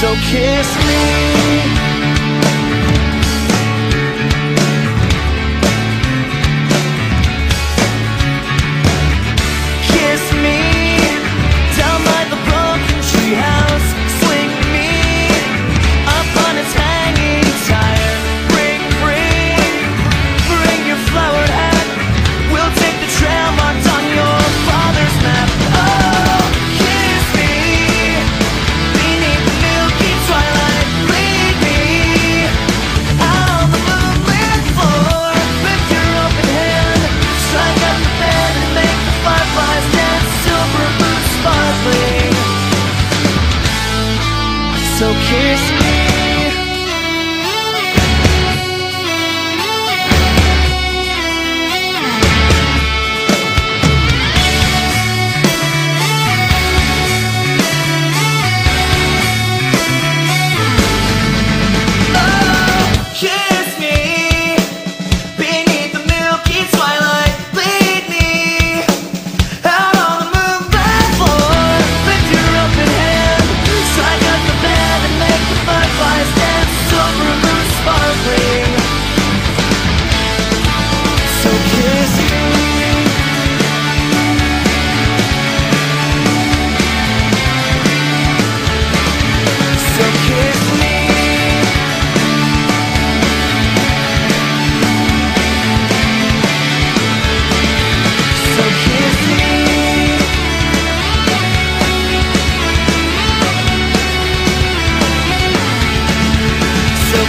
So kiss me. So kiss me.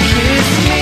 kiss me.